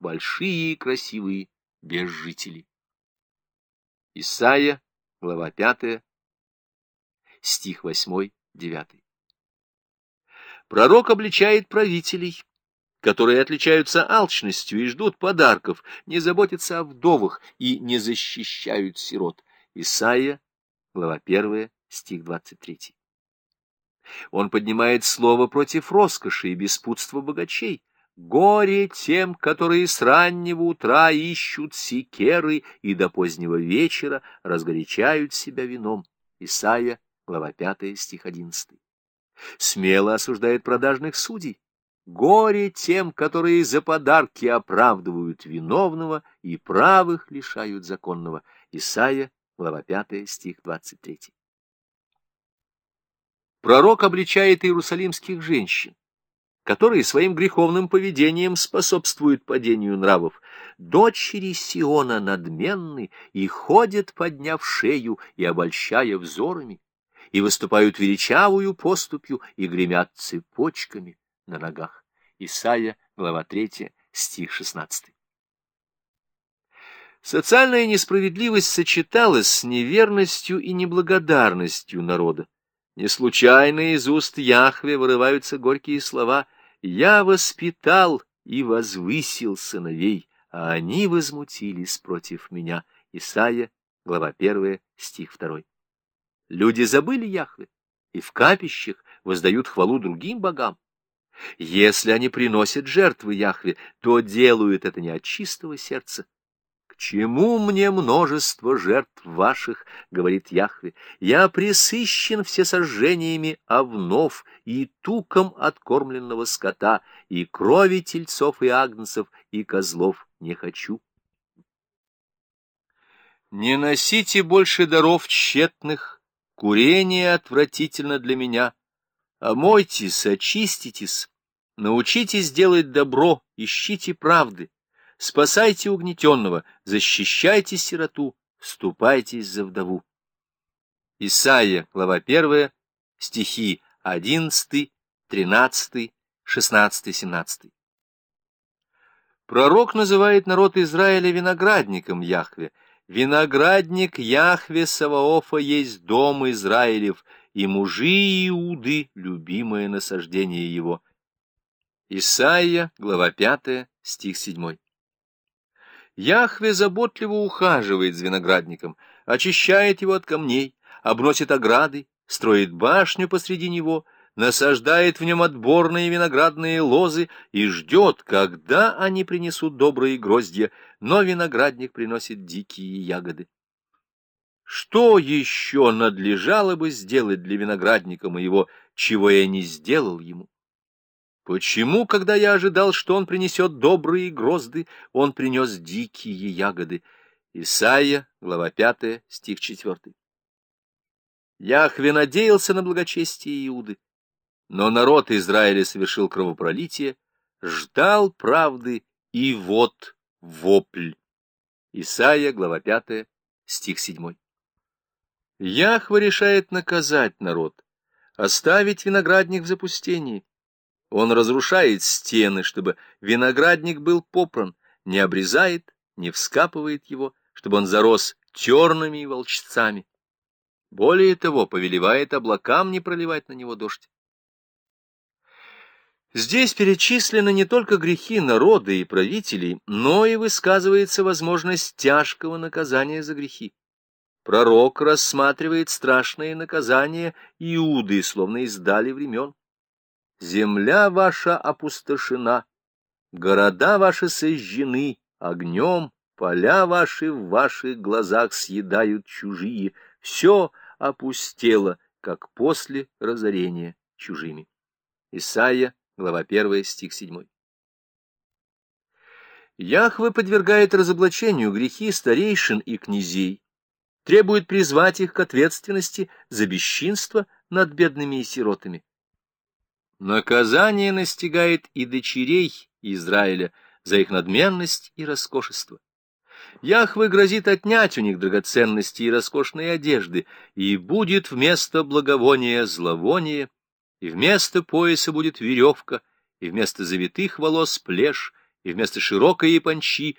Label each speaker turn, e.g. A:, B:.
A: большие и красивые, без жителей. Исайя, глава 5, стих 8-9. Пророк обличает правителей, которые отличаются алчностью и ждут подарков, не заботятся о вдовах и не защищают сирот. Исайя, глава 1, стих 23. Он поднимает слово против роскоши и беспутства богачей. Горе тем, которые с раннего утра ищут секеры и до позднего вечера разгорячают себя вином. Исайя, глава 5, стих 11. Смело осуждает продажных судей. Горе тем, которые за подарки оправдывают виновного и правых лишают законного. Исайя, глава 5, стих 23. Пророк обличает иерусалимских женщин, которые своим греховным поведением способствуют падению нравов. Дочери Сиона надменны и ходят, подняв шею и обольщая взорами, и выступают величавую поступью и гремят цепочками на ногах. Исайя, глава 3, стих 16. Социальная несправедливость сочеталась с неверностью и неблагодарностью народа. Не случайно из уст Яхве вырываются горькие слова «Я воспитал и возвысил сыновей, а они возмутились против меня». Исайя, глава 1, стих 2. Люди забыли Яхве и в капищах воздают хвалу другим богам. Если они приносят жертвы Яхве, то делают это не от чистого сердца. «К чему мне множество жертв ваших?» — говорит Яхве. «Я присыщен всесожжениями овнов и туком откормленного скота, и крови тельцов и агнцев, и козлов не хочу». Не носите больше даров тщетных, курение отвратительно для меня, Омойтесь, очиститесь, научитесь делать добро, ищите правды, спасайте угнетенного, защищайте сироту, вступайтесь за вдову. Исайя, глава 1, стихи 11, 13, 16, 17. Пророк называет народ Израиля виноградником Яхве. Виноградник Яхве Саваофа есть дом Израилев — и мужи Иуды — любимое насаждение его. Исайя, глава 5, стих 7. Яхве заботливо ухаживает за виноградником, очищает его от камней, обносит ограды, строит башню посреди него, насаждает в нем отборные виноградные лозы и ждет, когда они принесут добрые гроздья, но виноградник приносит дикие ягоды. Что еще надлежало бы сделать для виноградника моего, чего я не сделал ему? Почему, когда я ожидал, что он принесет добрые грозды, он принес дикие ягоды? Исайя, глава 5, стих 4. Яхве надеялся на благочестие Иуды, но народ Израиля совершил кровопролитие, ждал правды, и вот вопль. Исайя, глава 5, стих 7. Яхва решает наказать народ, оставить виноградник в запустении. Он разрушает стены, чтобы виноградник был попран, не обрезает, не вскапывает его, чтобы он зарос тернами и волчцами. Более того, повелевает облакам не проливать на него дождь. Здесь перечислены не только грехи народа и правителей, но и высказывается возможность тяжкого наказания за грехи. Пророк рассматривает страшные наказания Иуды, словно издали времен. Земля ваша опустошена, города ваши сожжены огнем, поля ваши в ваших глазах съедают чужие, все опустело, как после разорения чужими. Исайя, глава 1, стих 7. Яхве подвергает разоблачению грехи старейшин и князей, требует призвать их к ответственности за бесчинство над бедными и сиротами. Наказание настигает и дочерей Израиля за их надменность и роскошество. Яхве грозит отнять у них драгоценности и роскошные одежды, и будет вместо благовония зловоние, и вместо пояса будет веревка, и вместо завитых волос плешь, и вместо широкой япончи